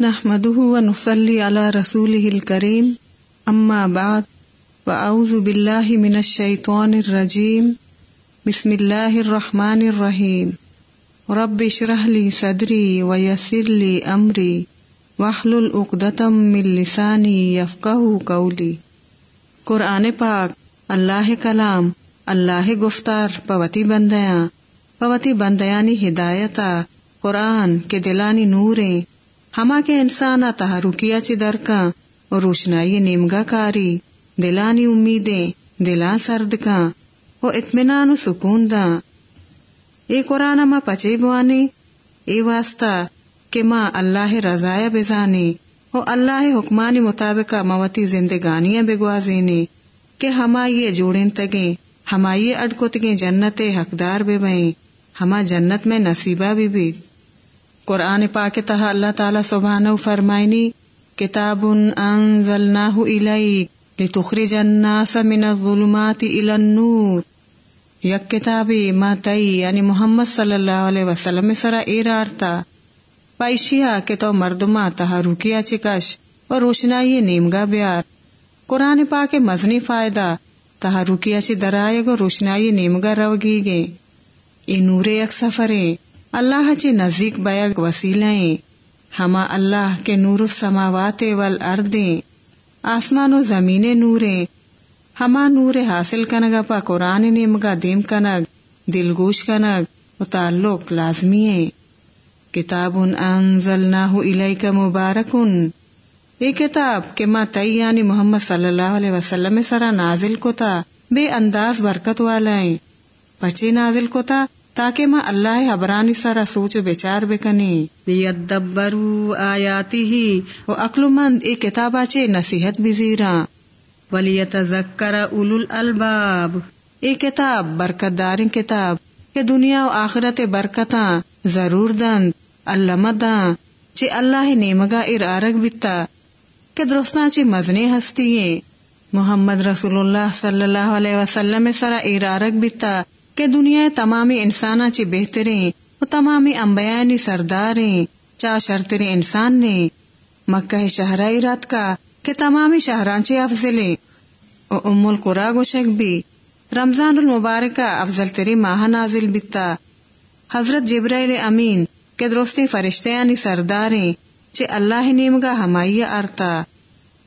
نحمده ونصلي على رسوله الكريم. أما بعد وأعوذ بالله من الشيطان الرجيم. بسم الله الرحمن الرحيم. رب اشرح لي صدري ويسر لي أمري. واحلل عقدة من لساني يفقهوا قولي. قرآن پاک، اللہ کلام، اللہ گفتار، پوتی بندیاں. پوتی بندیانی ہدایتا قرآن کے دلانی نوریں ہما کے انسان تہارکیا چی درکا اور روشنائی نیمگا کاری، دلانی امیدیں دلان سرد کا وہ اطمینان و سکون دا۔ اے قرآن ما پچے بوانے، اے واسطہ کہ ماں اللہ رضایا بزانے، او اللہ حکمانی مطابق موتی زندگانیاں بگوازینے، کہ ہما یہ جوڑیں تگیں، ہما یہ اڈکو تگیں جنت حقدار بے بائیں ہما جنت میں نصیبہ بھی بھی قرآن پاک تہا اللہ تعالی سبحانہ فرمائنی کتاب انزلناہ الیک لتخرج الناس من الظلمات الى النور۔ یک کتابی ما تئی یعنی محمد صلی اللہ علیہ وسلم سرا ایرارتا پائشیا کہ تو مردما تہا روکیا چکش اور روشنائی نیمگا بیار۔ قرآن پاک مزنی فائدہ تہا روکیا چی درائے گو روشنائی نیمگا روگی گے۔ ای نور یک سفریں۔ اللہ چی نزدیک بیگ وسیلیں، ہما اللہ کے نور السماوات والارضیں آسمان و زمین نوریں ہما نور حاصل کنگا پا قرآن نمگا دیم کنگ، دل گوش کنگ، و تعلق لازمی کتاب انزلناہ الیک مبارکن یہ کتاب کہ ما تیانی یعنی محمد صلی اللہ علیہ وسلم سرا نازل کو تا بے انداز برکت والائیں پچے نازل کو تا تاکہ ماں اللہ حبرانی سارا سوچ بچار بکنی لیدبرو آیاتی ہی و اقل مند ای کتابا چے نصیحت بزیرا ولیتذکر اولو الالباب ای کتاب برکت دارن کتاب۔ کہ دنیا و آخرت برکتاں ضرور دند اللہ داں چے اللہ نیمگا ارارک بیتا کہ درستان چے مزنے ہستی محمد رسول اللہ صلی اللہ علیہ وسلم سرا ارارک بیتا کہ دنیا تمامی انسانا چی بہترین و تمامی امبیانی سرداریں چا شرطر انسان نے۔ مکہ شہرائی رات کا کہ تمامی شہران چی افضلیں و ام القرا گوشک بھی رمضان المبارکہ افضل تری ماہ نازل بیتا۔ حضرت جبرائیل امین کے درستی فرشتیانی سرداریں چے اللہ نیمگا ہمائی ارتا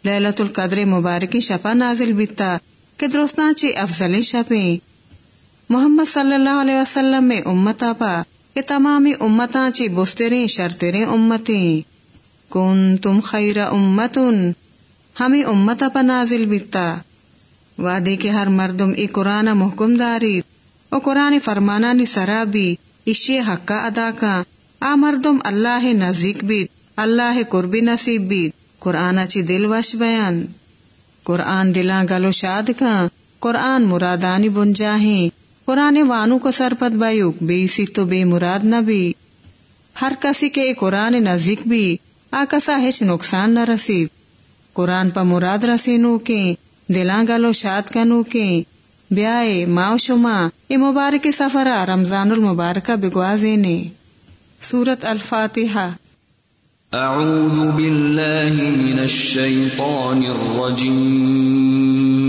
لیلت القدر مبارکی شپا نازل بیتا کہ درستان چے افضل شپیں۔ محمد صلی اللہ علیہ وسلم میں امتا پا کہ تمامی امتا چی بستریں، شرطریں، امتیں۔ کن تم خیر امتن، ہمیں امتا پا نازل بیتا۔ وعدے کے ہر مردم ای قرآن محکم داری۔ او قرآن فرمانا نی سرابی اشی حقا ادا کا۔ آ مردم اللہ نزدیک بیت اللہ قربی نصیب بیت قرآن چی دل وش بیان۔ قرآن دلاں گلو شاد کا۔ قرآن مرادانی بن جاہیں قرآن وانو کو سرپت بایوک بے سی تو بے مراد نہ بھی۔ ہر کسی کے قرآن نزدیک بھی آکسا ہچ نقصان نہ رسید قرآن پا مراد رسی نو کے دلاں گلو شاد کا کے۔ بیائے، ماؤ شما، اے مبارک سفرہ رمضان المبارکہ بگوازے نے سورت الفاتحہ۔ اعوذ باللہ من الشیطان الرجیم۔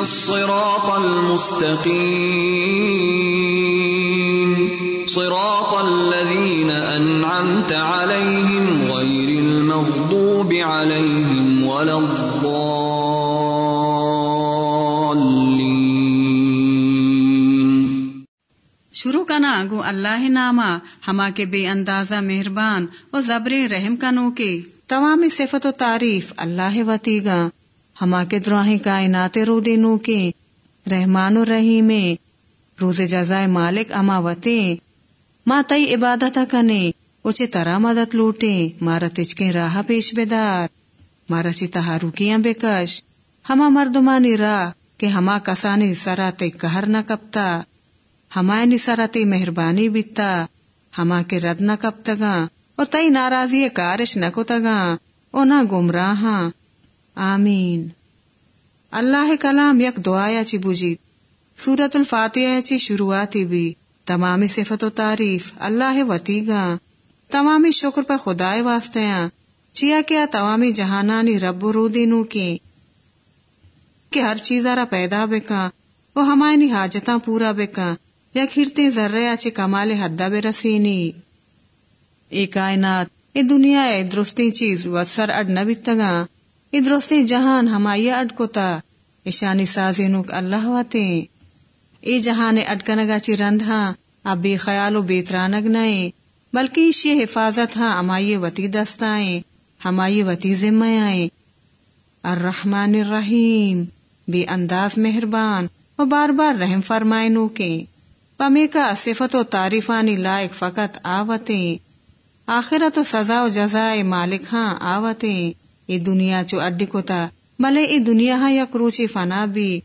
الصراط المستقيم. صراط الذين أنعمت عليهم غير المغضوب عليهم ولا الضالين. شروع کنا گو اللہ ناما ہما کے بے اندازہ مہربان و زبر رحم کنو کے تمام صفت و تعریف اللہ وتی ہما کے دراہیں کائنات رو دینو کے رحمان الرحیم روز جزائے مالک اما وتے ماں تئی عبادت کنے اوچے ترا مدد لوٹے مارا تچکے راہ پیش بیدار مارا چی تہا روکیاں بے ہما مردمانی راہ کہ ہما کسانی سراتے کہر نہ کپتا، ہما یعنی سراتے مہربانی بیتا، ہما کے رد نہ کپتگا او تئی ناراضی کارش نہ کتگا او نہ گمراہ آمین۔ اللہ کلام یک دعایا چی بوجیت سورت الفاتحہ چی شروعاتی بھی۔ تمامی صفت و تعریف۔ اللہ وتی گا تمامی شکر پر خدائے واسطے چیا کیا تمامی جہانانی رب رو دینو کی۔ کہ ہر چیز را پیدا بکا وہ ہمائنی حاجتاں پورا بکا یا کھرتی ذرے اچھے کمال حدہ بے رسینی۔ اے کائنات اے دنیا اے درستی چیز و سر اڈ نہ بیتگا اے درستی جہان ہمائی اڈ کو تا ایشانی سازی نوک اللہ واتے اے جہان اڈ کنگا چی رند ہاں اب بے خیال و بیترانگ نئے۔ بلکہ اسی حفاظت ہاں ہمائی وتی دستائیں، ہمائی وتی ذمہ آئیں۔ الرحمن الرحیم، بے انداز مہربان و بار بار رحم فرمائے نو پمے کا صفت و تعریفانی لائق فقط آوتیں۔ آخرت و سزا و جزائے مالک ہاں آوتیں۔ ای دنیا چو اڈی کو تا بلے ای دنیا ہاں یک روچی فنا بھی۔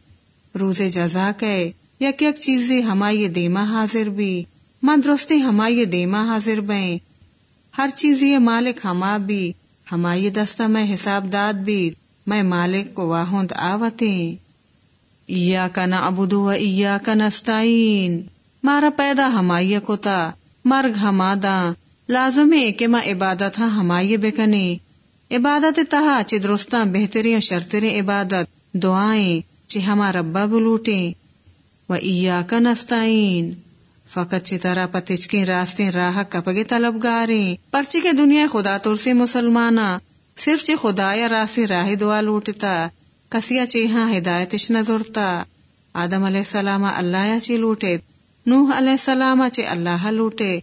روز جزا کے، یک یک چیزیں ہمائی دیما حاضر بھی۔ ماں درستی ہمائی دیما حاضر بیں ہر چیز یہ مالک ہما بھی۔ ہمائی دستہ میں حساب داد بھی۔ میں مالک کو واہند آوتیں۔ ایا کا نہ ابدو و ایا کا نستعین۔ مارا پیدا ہمائی کو تا مرگ ہما دا۔ لازم ہے کہ ماں عبادت ہاں ہمائی بکنے عبادت تہا چی درستاں بہترین شرطرین عبادت دعائیں چی ہما ربا بلوٹیں و ایا کا نستعین۔ فقط چی طرح پتچکیں راستیں راہ کپگے طلب گاریں۔ پرچی کے دنیا خدا تر سے مسلمانا، صرف چی خدا یا راستیں راہ دعا لوٹتا، کسیا چی ہاں ہدایتش نظرتا۔ آدم علیہ السلام اللہ یا چی لوٹے، نوح علیہ السلام چی اللہ لوٹے،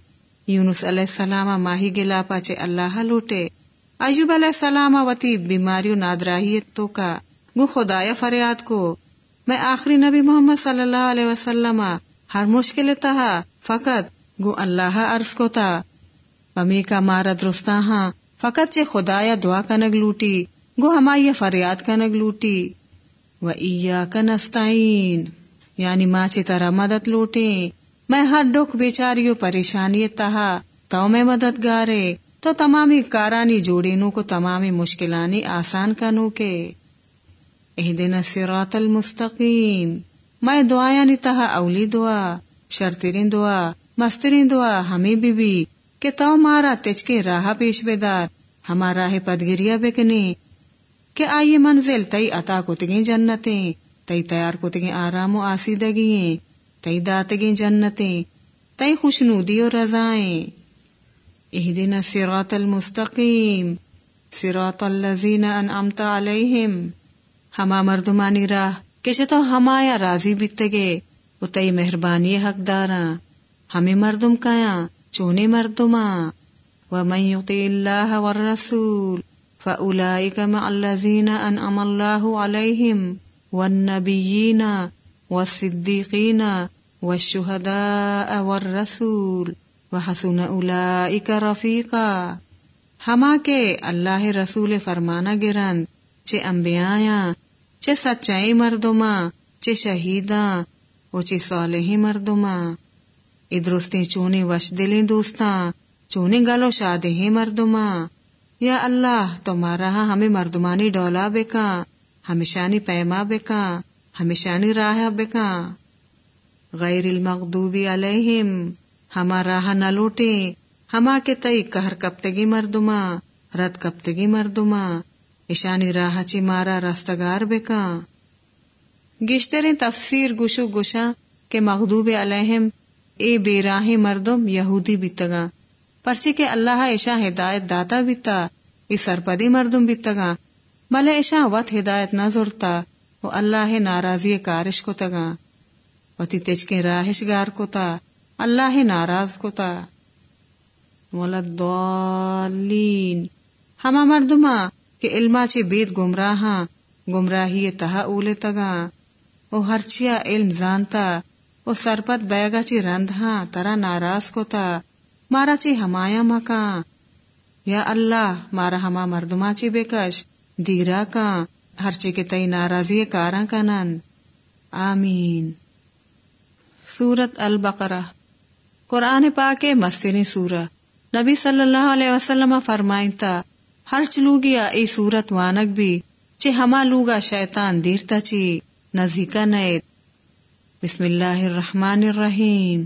یونس علیہ السلام ماہی گلا پاچے اللہ لوٹے۔ ایوب علیہ السلام وتی بیماری نادراہیت تو کا گو خدایا فریاد کو، میں آخری نبی محمد صلی اللہ علیہ وسلم ہر مشکل تہا فقط گو اللہ عرض کو تا پمی کا مارا درستا ہاں فقط چے خدایا دعا کنگ لوٹی، گو ہمائی فریاد کنگ لوٹی۔ و ایا کنستائین یعنی ماں چی طرح مدد لوٹے میں ہر ڈک بیچاریو پریشانی تہا تو میں مدد تو تمامی کارانی جوڑینو کو تمامی مشکلانی آسان کنو کے۔ اہدنا الصراط المستقیم۔ میں دعایا یعنی تہا اولی دعا، شرطرین دعا، مسترین دعا، ہمیں بی بی کہ تو مارا تچکے راہ پیش بیدار ہمارا راہ پدگریا بکنی کہ آئیے منزل تئی عطا کو تگیں جنتیں، تئی تیار کو تگیں آرام و آسیدگیں تئی داتگیں جنتیں، تئی خوشنودی و رضائیں۔ اہدنا الصراط المستقیم صراط الذین أنعمت علیہم ہما مردمانی راہ کیسے تو ہمایا راضی بیتے گے اتائی مہربانی حق دارا ہمیں مردم کایا. چونے مردما. ومن يطع الله والرسول فأولئك مع الذين أنعم الله عليهم والنبيين والصديقين والشهداء والرسول. وحسن أولئك رفيقا۔ ہما کے اللہ رسول فرمانا گرن چے انبیاء چے سچائی مردما چے شہیداں و چے صالحی مردما ادرستی چونی وش دلیں دوستاں چونی گلو شادی مردما یا اللہ، تمہارا ہاں ہمیں مردمانی ڈولا بکا ہمیشانی پیما بکا ہمیشانی راہ بکا غیر المغضوبی علیہم۔ ہما راہ نہ لوٹے، ہما کے تئی کہر کپتگی مردما رد کپتگی مردما، ایشانی راہ چی مارا رستگار بکا۔ گشتر تفسیر گشو گشا کے مغدوب علیہم، اے بے راہ مردم یہودی بیتگا۔ پرچی کے اللہ ایشا ہدایت داتا بیتا ای سرپدی مردم بیتگا۔ بلے ایشا وط ہدایت نہ زورتا وہ اللہ ناراضی کارش کو تگا وتی تیج کے راہش گار کو تا اللہ ناراض کو تا۔ ہما مردما کہ علما چے بیت گمراہاں، گمراہی تہا اولے تگا او ہرچیا علم زانتا، او سرپت بیگا چی رندہاں ترا ناراض کو تا۔ مارا چی ہمایا مکان یا اللہ، مارا ہما مردما چی بکش دیرا کا ہر چی کے تئی ناراضی کاراں کنن۔ آمین۔ سورت البقرہ۔ قرآن پاک مستنی سورہ۔ نبی صلی اللہ علیہ وسلم فرمائن تا ہر چلوگیا ای سورت وانک بھی چے ہما لوگا شیطان دیرتا چی، نزیکا نیت۔ بسم اللہ الرحمن الرحیم۔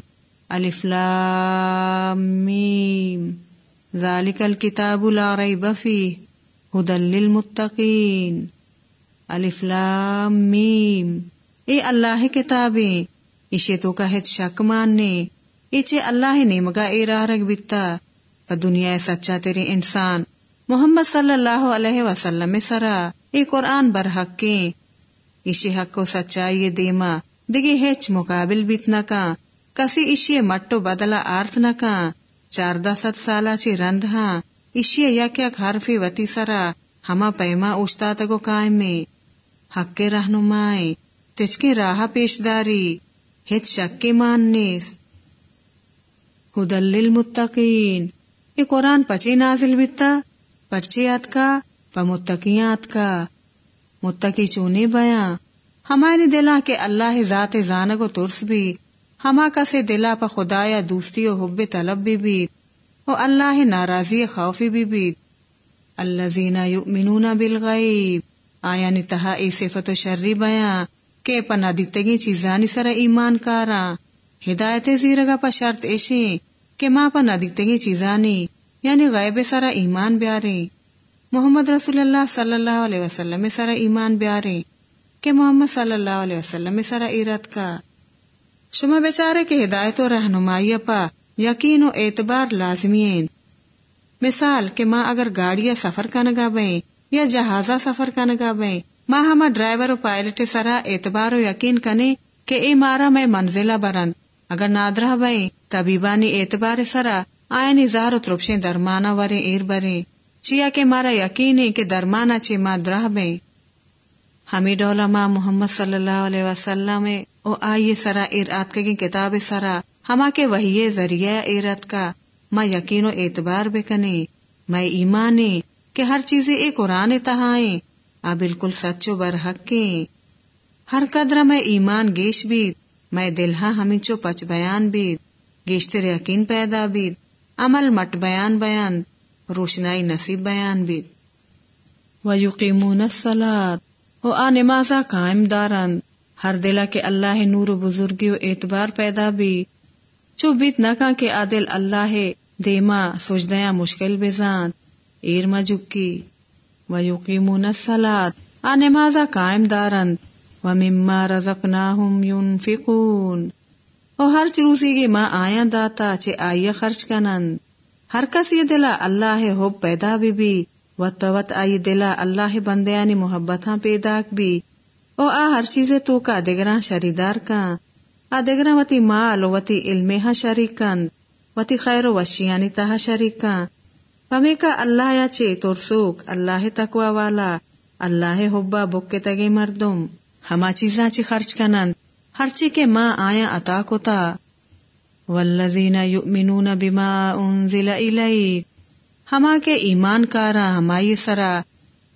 الف لام میم۔ ذالک الكتاب لا ریب فیہ۔ ہدل للمتقین۔ الف لام میم۔ اے اللہ کتابیں اشے تو کا شک ماننے۔ ایچے اللہ نے مگا اے راہ رگ بیتا دنیا سچا، تیرے انسان۔ محمد صلی اللہ علیہ وسلم سرا۔ اے قرآن برحق کے ایشی حق کو سچائی دیما۔ دگی ہیچ مقابل بیت نہ کا کسی ایشی مٹو بدلا آرت نہ کا چاردہ ست سالا چی رند ہاں۔ ایشی یک یک حرفی وتی سرا۔ ہما پیما اوشتا تگو قائم میں حق کے رہنمائیں تجکی راہ پیشداری۔ ہیچ شک کے ماننیس ہدل للمتقین۔ یہ قرآن پچی نازل بیتا پرچیات کا پمتقیات کا متقی چونے بیاں۔ ہماری دلا کے اللہ ذات زانگ و ترس بھی، ہما کا سے دلا پا خدایا دوستی و حب طلب بھی بیت۔ و اللہ ناراضی خوفی بھی بیت۔ اللہ زینا یؤمنون بالغیب۔ آیا نتہا ای صفت و شرری بیاں، کہ پنا دیتگی چیزانی سر ایمان کارا۔ ہدایت زیرگا پا شرط ایشی کہ ماں پا ندیتگی چیزانی یعنی غیب سر ایمان بیارے۔ محمد رسول اللہ صلی اللہ علیہ وسلم سر ایمان بیارے۔ کہ محمد صلی اللہ علیہ وسلم سر ایرت کا۔ شما بیچارے کے ہدایت و رہنمائی پا یقین و اعتبار لازمی مثال کہ ماں اگر گاڑیاں سفر کا نگا بیں یا جہازہ سفر کا نگا بیں ماں ہما ڈرائیور و پائلٹ سرا اعتبار و یقین کنے کہ اے مارا میں منزلہ برند۔ اگر نادرہ بھائی طبیبانی اعتبار سرا آئینی زار و ترپشیں درمانا ورے، ایر برے۔ چیا کے مارا یقین ہے کہ درمانا چی ماں درہ بھائی ہمیں ڈولا ماں محمد صلی اللہ علیہ وسلم او آئیے سرا ایر آت کی کتاب سرا۔ ہما کے وہی ذریعہ ایرت کا ماں یقین و اعتبار بکنے میں ایمانے کہ ہر چیزیں ایک قرآن تہائیں آ بالکل سچو برحق کے ہر قدر میں ایمان گیش بید میں دلہا ہمیں چو پچ بیان بید، گیشتر یقین پیدا بید، عمل مٹ بیان بیان، روشنائی نصیب بیان بید. وَيُقِيمُونَ الصَّلَاةِ و آ نمازا قائم دارند ہر دلہ کے اللہ نور و بزرگی و اعتبار پیدا بھی چو بیت نکا کے عادل اللہ دیما سجدیاں مشکل بزان، ایر مجکی وَيُقِيمُونَ الصَّلَاةِ آ نمازا قائم دارند وَمِمَّا رَزَقْنَاهُمْ يُنفِقُونَ۔ او ہر چروسی گی ماں آیا داتا چے آئیے خرچ کنن۔ ہر کس یہ دلا اللہ حب پیدا بھی بھی۔ وط پوت آئی دلا اللہ بندیانی محبتاں پیدا بھی۔ او آ ہر چیز تو کا دگراں شریدار کا آ دگراں وتی مال وتی علم ہاں شریکن وتی خیر و وشیانی تہا شریکاں۔ پمی کا اللہ یا چے ترسوک، اللہ تقوی والا۔ اللہ حبا بکے تگے مردم۔ ہما چیزاں چی خرچ کنن ہر چی کے ماں آیا عطا کتا والذین یؤمنون بما انزل الیک۔ ہما کے ایمان کارا ہمائی سرا۔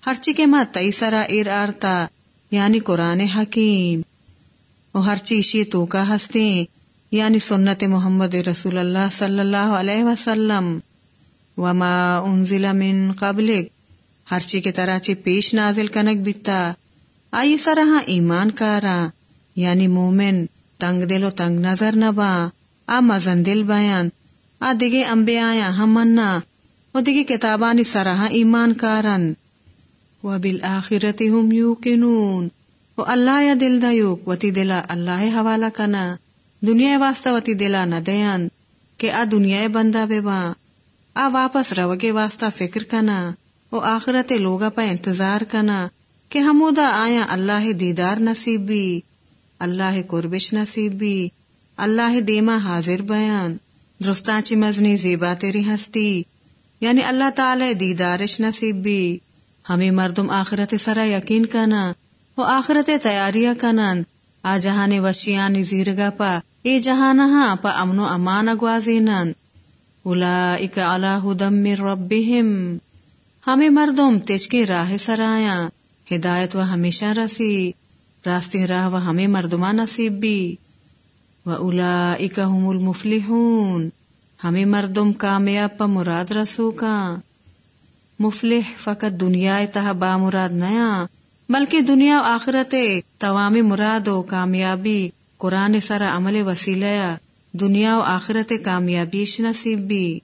ہر چی کے ماں تئی سرا ایر آرتا۔ یعنی قرآن حکیم۔ و ہر چیشی تو کا ہستے یعنی سنت محمد رسول اللہ صلی اللہ علیہ وسلم۔ وما انزل من قبلک۔ ہر چی کے طرح چی پیش نازل کنک بیتا۔ آئی سرا ہاں ایمان کارا یعنی مومن، تنگ دل و تنگ نظر نہ با آ مزن دل بیان، آ دگے امبے آیا ہم منا، و دگے کتابانی سرا ہاں ایمان کارن۔ و بالآخرت ہم یوقنون، و اللہ یا دل دیوک وتی دلا اللہ حوالہ کنا۔ دنیا واسطہ وتی دلا نہ دیان، کہ آ دنیا بندہ بے با۔ آ واپس روگے واسطہ فکر کنا، و آخرت لوگا پا انتظار کنا۔ کہ ہمودا آیا اللہ دیدار نصیب بھی، اللہ قربش نصیب بھی، اللہ دیما حاضر بیان درستانچی مزنی زیبا تیری ہستی یعنی اللہ تعالی دیدارش نصیب بھی۔ ہمیں مردم آخرت سرا یقین کنا وہ آخرت تیاریاں کنن۔ آ جہان وشیانی زیرگا پا، اے جہانا ہاں پا امن و امان اگوازینن اولئک علی ہدم من ربہم۔ ہمیں مردم تیج کے راہ سرایا ہدایت و ہمیشہ رسی راستے راہ و ہمیں مردما نصیب بھی۔ و اولئک هم المفلحون، ہمیں مردم کامیاب پا مراد رسو کا۔ مفلح فقط دنیا تہ با مراد نیا، بلکہ دنیا و آخرت تمام مراد و کامیابی، قرآن سر عمل وسیلیا دنیا و آخرت کامیابیش نصیب بھی۔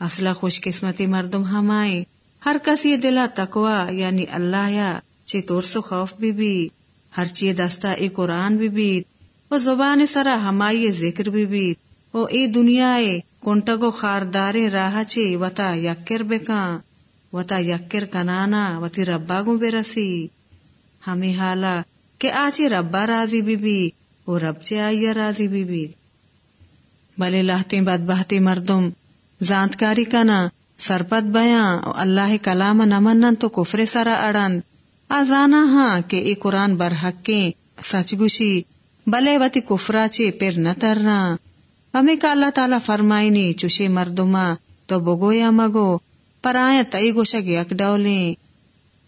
اصلا خوش قسمتی مردم ہمائے ہر کسی دلا تقوا یعنی اللہ یا چی طور سو خوف بھی بھی، ہر چی دستا اے قرآن بھی بیت و زبان سرا ہمائی ذکر بھی بیت و اے دنیا کنٹگو خاردار راہ چی وتا یکر بکا وتا یکر کنانا وتی رباگو برسی ہمیں حالا کہ آچے ربا راضی بی بی او رب چے آئیا راضی بی بی بلے لاہتے بد بہتے مردم زانتکاری کنا سرپت بیاں اللہ کلام نمنن تو کفر سرا اڑند۔ آزانا ہاں کہ ای قرآن برحق کے سچ گوشی بلے وتی کفرا چے پھر نہ ترنا ہمیں کا اللہ تعالی فرمائنی، چوشے مردما تو بگو یا مگو، پر آیا تئی گوشک یک ڈولیں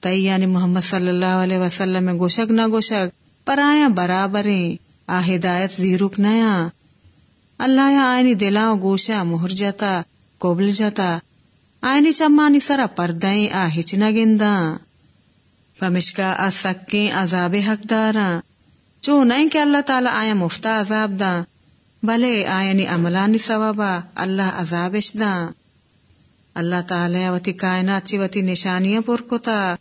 تئی یعنی محمد صلی اللہ علیہ وسلم گوشک نہ گوشک پر آیا برابریں آ ہدایت زیرک نیا۔ اللہ یا آئینی دلا گوشا مہر جاتا کوبل جاتا۔ آئینی چمانی سرا پردائیں آ ہچنا گندا۔ آ سکیں عذاب حق دارا چو نہیں کہ اللہ تعالی آیا مفتا عذاب دا، بلے آئینی عملانی ثوابا، اللہ عذابش دا۔ اللہ تعالی وتی کائنات چی وتی نشانیاں پر کتا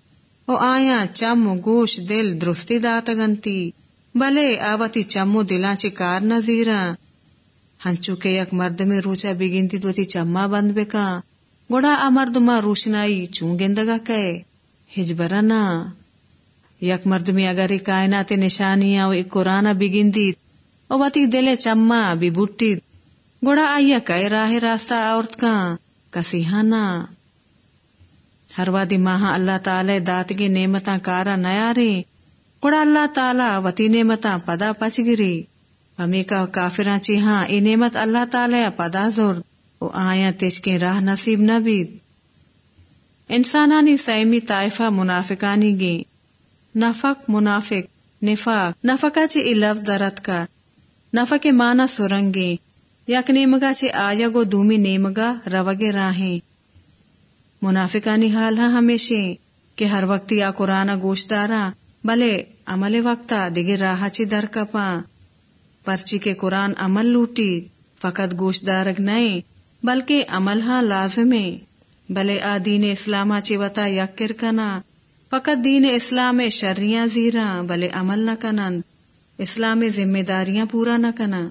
او آیا چم گوش دل درستی دات گنتی بلے آوتی چمو دلاں چی کار نزیرا ہنچو کے یک مرد میں روچا بگنتی دوتی چما بند بکا گوڑا آ مرد ما روشنائی چون گندگا کئے۔ ہجبرنا، یک مرد میں اگر ایک کائنات نشانیاں و قرآن بگندی، او واتی دلے چما بھی بوٹی گوڑا آیا کئے راہ راستہ عورت کا کسی ہانا ہر وادی ماہ اللہ تعالی دات کی نعمتاں کارا نیا رے کڑا اللہ تعالی وتی نعمتاں پدا پچ گری۔ ہمیں کا کافراں چی ہاں اے نعمت اللہ تعالی پدا زور، او آیا تیج کے راہ نصیب نہ بید۔ انسانانی سیمی طائفہ منافقانی گی۔ نفق، منافق، نفاق۔ نفقا چی ای لفظ درت کا۔ نفق مانا سرنگی۔ یک نیمگا چی آیا گو دومی نیمگا روگے راہیں منافقانی حال ہاں ہمیشہ کہ ہر وقت یا قرآن گوشت دارا بلے عمل وقتا دیگر راہ چی در کپا۔ پرچی کے قرآن عمل لوٹی، فقط گوشت دارگ نئے بلکہ عمل ہاں لازمے۔ بلے آ دین اسلام چی وتا یکر کنا، فقط دین اسلام شریاں زیرا بلے عمل نہ کنن اسلام ذمہ داریاں پورا نہ کنا۔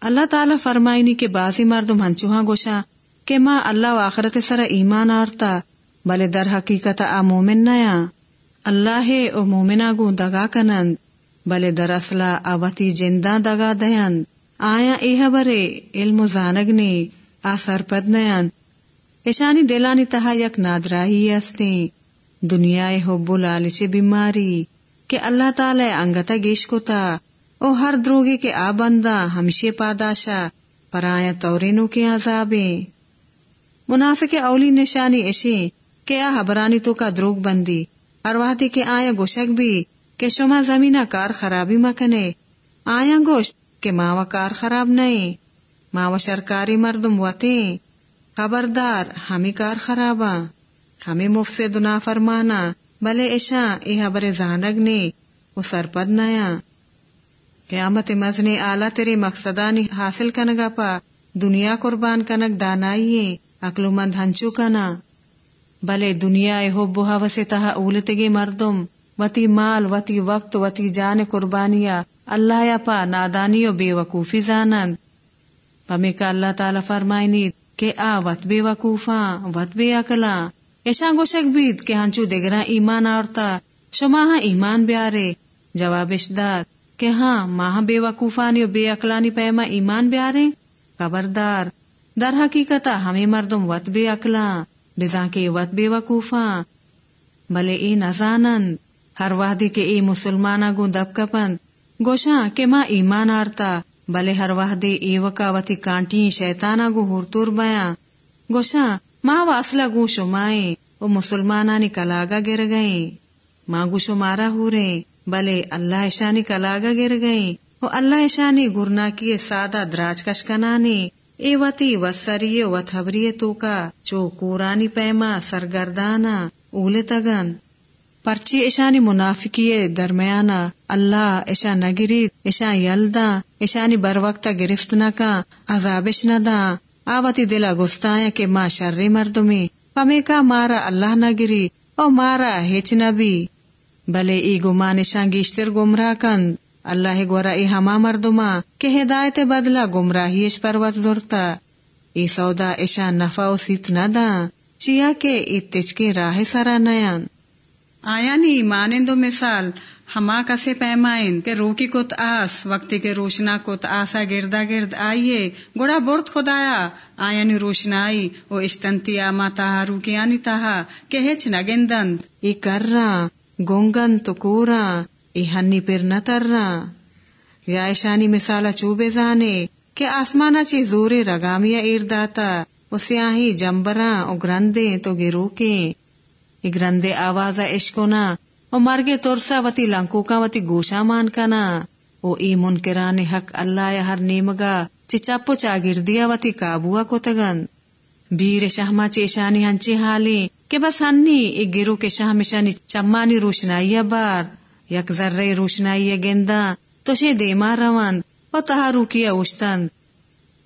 اللہ تعالی فرمائنی کے بازی مردم ہنچوہاں گوشا کہ ماں اللہ و آخرت سر ایمان آرتا، بلے در حقیقت آ مومن نیا اللہ او مومنا گو دگا کنند، بلے در اصلا آوتی جندہ دگا دیند آیا ایہ برے علم و زانگنی آ سرپد نیند اشانی دلانی تہا یک نادراہی استیں دنیا حب لالچ بیماری۔ کہ اللہ تعالی انگتا گیش کو تا او ہر دروگی کے آ بندہ ہمشی پاداشا۔ پر آیا تورینو کے عذابیں۔ منافق اولی نشانی اشی کہ آ حبرانی تو کا دروگ بندی۔ ارواتی کے آیا گوشک بھی۔ کہ شما زمینہ کار خرابی مکنے۔ آیا گوشت کہ ماوا کار خراب نہیں ماوا شرکاری مردم وتے خبردار، ہمیں کار خرابا ہمیں مفت سے دنا فرمانا بلے ایشا یہ حبر زانگ نے، وہ سرپد نیا۔ قیامت مزنے آلہ تیرے مقصدانی حاصل کنگا پا دنیا قربان کنگ دانائیے، عقل مند ہنچو کنا۔ بلے دنیا ہو بہا وسے تہا اولتگی مردم، وتی مال، وتی وقت، وتی جان قربانیا اللہ یا پا نادانی و بے وقوفی زانند۔ پمی کا اللہ تعالی فرمائنی کہ آ وط بے وقوفا وط بے اکلا ایشا گوشک بید کہ ہنچو دگرا ایمان آرتا شما ہاں ایمان بیارے جوابش داد کہ ہاں ماہ بے وقوفانی و بے اکلانی پیما ایمان بیارے خبردار در حقیقت ہمیں مردم وط بے اکلا بزا کے وط بے وقوفا بلے اے نزانند ہر وحدی کے اے مسلمانہ گو دب کپند گوشاں کہ ماں ایمان آرتا بلے ہر وحدے ایوکا وتی کانٹی شیطانا گو ہورتور بیاں گوشا ماں واسلا گو شمائیں او مسلمانانی کلاگا گر گئیں ماں گو شمارا ہورے، بلے اللہ اشانی کلاگا گر گئیں او اللہ اشانی گرنا کی سادہ دراج کشکنانی اے وتی وسری و تھبری تو کا چو کورانی پیما سرگردانا، اولے تگن۔ پرچی ایشانی منافقی درمیانا اللہ ایشا نگری ایشا یلدا ایشانی بر وقت گرفت نہ عذابش نہ دا آوتی دلا گستایا کہ ماں شرری مردمی پمی کا مارا اللہ نگری او مارا ہیچ نبی بلے ای گمان ایشان گیشتر گمراہ کند اللہ گورا ای ہما مردما کہ ہدایت بدلا گمراہیش پروت زورتا ای سودا ایشان نفع و سیت نہ دا چیا کے ای تچکی راہ سرا نیان آیا نی مانندو مثال۔ ہما کسے پیمائن کہ روکی کت آس، وقتی کے روشنا کت آسا گردا گرد آئیے۔ گڑا برت خدایا۔ آیا نی روشنائی؟ او اشتنتی آما تاہا روکی آنی تاہا۔ کہ ہچ نگندند ای کر رہا گونگن تو کورا۔ ای ہنی پر نہ تر رہا یا ایشانی مثالا چوبے زانے۔ کہ آسمانا چی زورے رگامیا ایرداتا۔ وہ سیاہی جمبراں او گرندیں تو گروکیں۔ گرندے آواز اشکونا او مرگے ترسا وتی لنکوکا وتی گوشا مان کنا او ای منکران حق اللہ یا ہر نیمگا چی چپو چا گردیا وتی کابوا کو تگن بیر شہما چیشانی ہنچی حالی کہ بس ہنی ای گرو کے شاہ مشانی چمانی روشنائی بار یک ذرے روشنائی گندا تو شے دیما روان و تہارو کیا اوشتن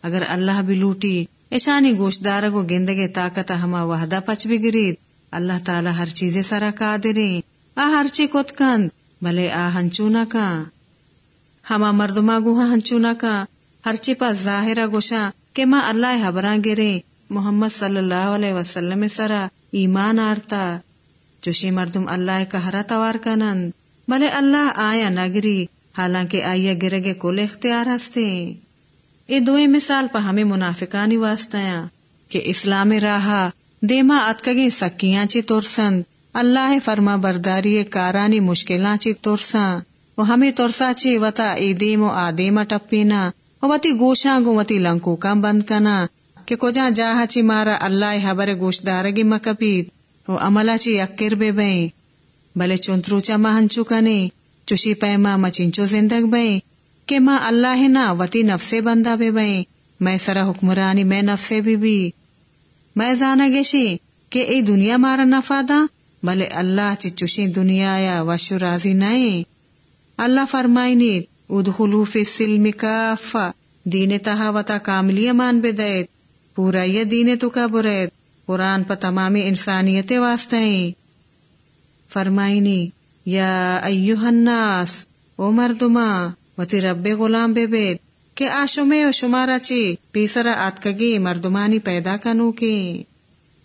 اگر اللہ بھی لوٹی ایشانی گوشدار کو گندگے طاقت ہما وحدہ پچ بھی گرید اللہ تعالی ہر چیز سرا قادریں آ ہر چی کت کند بھلے آ ہنچونا کا۔ ہما مردما گوہا ہنچونا کا۔ ہر چی پا ظاہرہ گوشا کہ ماں اللہ حبران گرے محمد صلی اللہ علیہ وسلم سرا ایمان آرتا۔ چوشی مردم اللہ کا ہرا توار کنند بھلے اللہ آیا نگری حالانکہ آئیا گرگے کل اختیار ہستے۔ اے دوئے مثال پا ہمیں منافقانی واسطیاں کہ اسلام راہا دیما اتکگی سکیاں چی ترسند اللہ فرما برداری کارانی مشکلاں چی ترساں و ہمیں ترسا چی وتا ای دیم و آدیما ٹپینا و وتی گوشاں گو وتی لنکو کام بند کنا کہ کجا جاہا چی مارا اللہ حبر گوش دارگی مکپید و عملہ چی اکر بے بین بلے چونترو چا مہنچو کنے چوشی پیما مچنچو زندگ بین کہ ماں اللہ نا وتی نفسے بندہ بے بین میں سرا حکمرانی میں نفسے بھی بھی میں زانا گیشی کہ ای دنیا مارا نفا دا بلے اللہ چی چوشی دنیا یا وشو راضی نائیں اللہ فرمائنی ادخلو فی السلم کافا دین تہا وطا کاملی مان بے دیت پورا یہ دین تو کا بریت قرآن پا تمامی انسانیت واسطے فرمائنی یا ایوہ الناس، او مردما وتی رب غلام بے بیت کہ آشمے و شمارا چی پیسرا آتکگی مردمانی پیدا کنو کی۔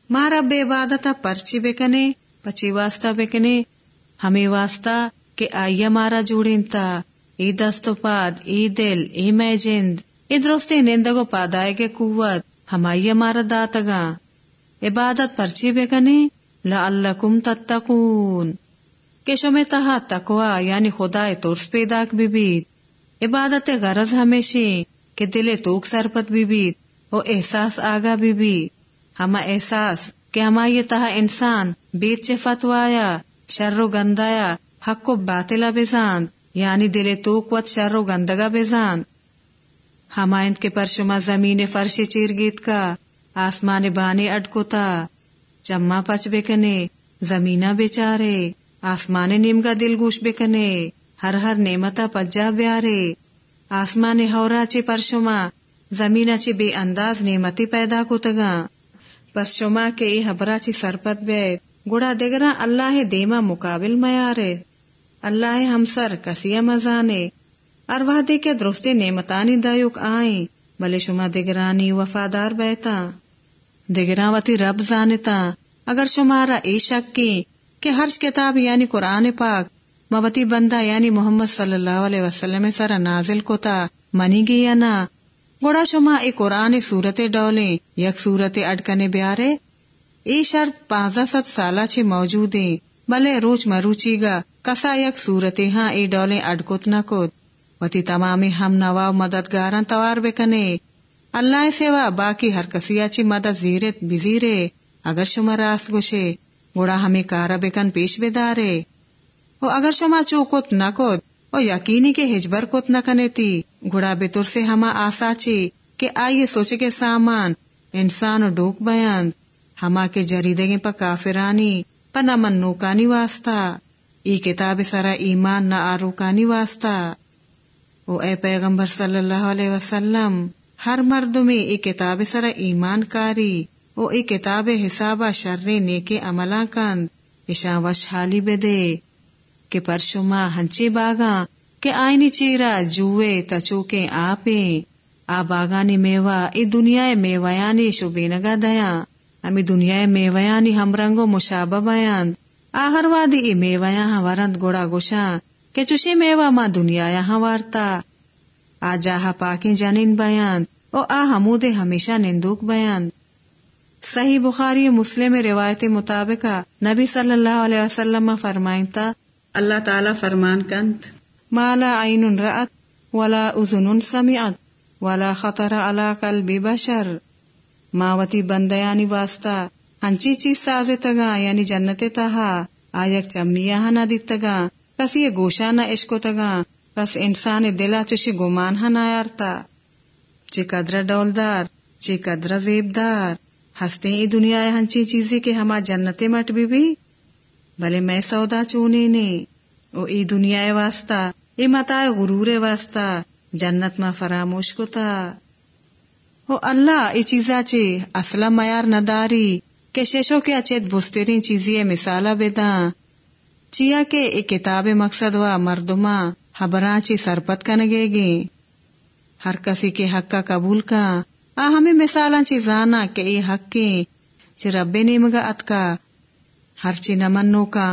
مارا بے عبادتا پرچی بکنے پچی واسطہ بکنے ہمیں واسطہ کہ آئیا مارا جوڑین تا ای دستو پاد، ای دل، ای میں جند ای درستی نندگو پادائے کے قوت۔ ہمائی مارا داتگا۔ عبادت پرچی بکنے لعلکم تتقون۔ کہ شمی تہا تقوی یعنی خدا ترس پیداک بھی بیت۔ عبادت غرض ہمیشہ کہ دل توک سرپت بھی بیت او احساس آگا بھی بھی ہما احساس کہ ہما یہ تہا انسان بیت چے فتوایا شر و گندایا حق کو باطلا بزاند یعنی دل توک وط شر و گندگا بزاند ہما انت کے پر شما زمین فرش چیر گیت کا، آسمان بانے اڈکو تا چما پچ بکنے زمینہ بیچارے آسمان نیمگا دل گوش بکنے ہر ہر نعمتا پجا بیارے۔ آسمان ہورا چی پر شما زمین چی بے انداز نعمتی پیدا کو تگا پس شما کے ای حبرا چی سرپت بے گڑا دگرا اللہ دیما مقابل میارے۔ اللہ ہمسر کسیا مزانے۔ اور وہ دے کے درستے نعمتانی دایوک آئیں، بلے شما دگرانی وفادار بیتا۔ دگراوتی رب زانتا، اگر شمارا ای شک کی کہ ہر کتاب یعنی قرآن پاک موتی بندہ یعنی محمد صلی اللہ علیہ وسلم سر نازل کو تا منی گی یا نا گوڑا شما ای قرآن صورت ڈولے یک صورت اڈکنے بیارے ای شرط پانزہ ست سالہ چھ موجود ہیں بلے روچ مروچی گا کسا یک صورت ہاں ای ڈولے اڈکت نہ کت وتی تمامی ہم نوا مددگاران توار بکنے اللہ سوا باقی ہر کسی اچھی مدد زیرت بزیرے اگر شما راست گوشے گوڑا ہمیں کارا بکن پیش بدارے او اگر شما چوکت نہ کت او یقینی کے ہجبر کت نہ کنے تھی گڑا بطور سے ہما آسا چی کہ آئیے سوچے کے سامان، انسان ڈوک بیان۔ ہما کے جریدگیں پا کافرانی، پا نہ من نوکانی واسطہ۔ ای کتاب سرا ایمان نہ آروکانی واسطہ۔ او اے پیغمبر صلی اللہ علیہ وسلم، ہر مرد میں ای کتاب سرا ایمان کاری۔ او ای کتاب حسابہ شر نیک عملہ کند۔ اشا وش حالی بدے۔ کہ پر شما ہنچے باغاں کہ آئینی چیرا جوئے تچوکے آپے۔ آ باغانی میوا ای دنیا میویانی شبینگا دیا امی دنیا میویانی ہم رنگو مشابہ بیان۔ آہر وادی ای میویا ہاں ورند گوڑا گوشا کہ چوشی میوا ما دنیا ہاں وارتا آ جاہا پاکی جنین بیان، او آ حمود ہمیشہ نندوک بیان۔ صحیح بخاری مسلم روایت مطابق نبی صلی اللہ علیہ وسلم فرمائن تا اللہ تعالی فرمان کنت مالا عین رأت ولا اذن سمعت ولا خطر على قلب بشر. ماوتی بندیانی واسطہ، ہنچی چیز سازے تگا یعنی جنت تہا. آیک چمیا نہ دیتگا کس یہ گوشا نہ عشق تگا کس انسان دلا چشی گمان نہ یارتا. چی قدر ڈولدار، چی قدر زیبدار. ہستے ای دنیا ہنچی چیزیں کہ ہما جنت مٹ بھی بھی بھلے میں سودا چونے نے، او ای دنیا واسطہ، ای متا غرور واسطہ، جنت ما فراموش کو تا او اللہ ای چیزا چے اصلا میار نداری کہ شیشو کے اچھت بسترین چیزی مثالا بیدا۔ چیا کے ای کتاب مقصد و مردما حبراں چی سرپت کنگے گے۔ ہر کسی کے حق کا قبول کا آ ہمیں مثالاں چی زانا کہ ای حق کے چی رب نیمگا اتکا ہر چی نمنو کا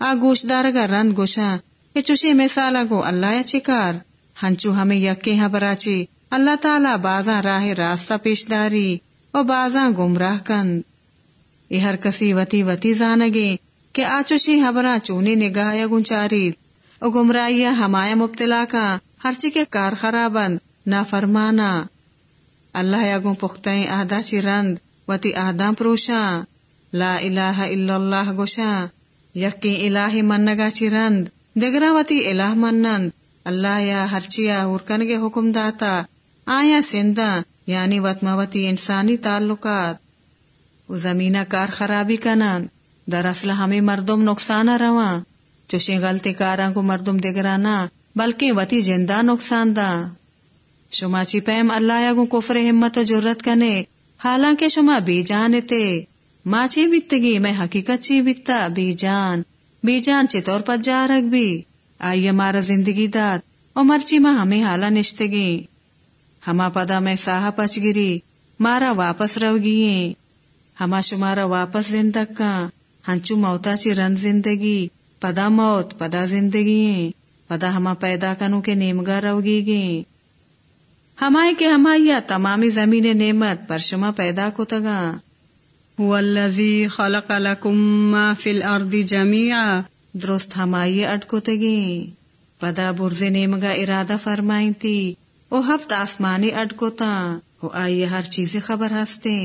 آ گوش دار گا رند گوشا کہ چوشی مثالا گو اللہ یا چکار ہنچو ہمیں یقین براچی اللہ تعالی بازاں راہ راستہ پیش داری و بازاں گمراہ کند یہ ہر کسی وتی وتی زانگے کہ آ چوشی حبرا چونی نگاہ یا گنچارید او گمراہی ہمایا مبتلا کا ہر چی کے کار خرابند نہ فرمانا اللہ یا گو پختیں آدھا چی رند وتی آدھا پروشا لا الہ الا اللہ گوشا یقین الہ منگا چی رند دگرا وتی الہ منند. اللہ یا ہرچیا ارکن کے حکم داتا. آیا سندا. یعنی وطموتی انسانی تعلقات. زمینہ کار خرابی کنند. دراصل ہمیں مردم نقصان رواں. چوشیں غلطی کاراں کو مردم دگرانا. بلکہ وتی جندہ نقصان دا. شما چی پیم اللہ یا گو کفر ہمت و جرت کنے. حالانکہ شما بی جانتے. ماں چی بیتگی میں حقیقت چی بیتا بی جان بی جان چی طور پر جا رکھ بھی آئیے مارا زندگی داد اور مرچی ماں ہمیں حالا نشتگی ہما پدا میں ساہا پچ گری مارا واپس رو گیے ہما شمارا واپس زندگ کا ہنچو موتا چی رن زندگی پدا موت پدا زندگی پدا ہما پیدا کنو کے نیمگا رو گی گی ہمائے کے ہمایا تمامی زمین نعمت پر شما پیدا کو تگا هو الذي خلق لكم ما في الارض جميعا درست ہمائی اٹکو تگی. پدا برز نیمگا ارادہ فرمائیں تھی او ہفت آسمانی اٹکوتا او آئی ہر چیز خبر ہستے.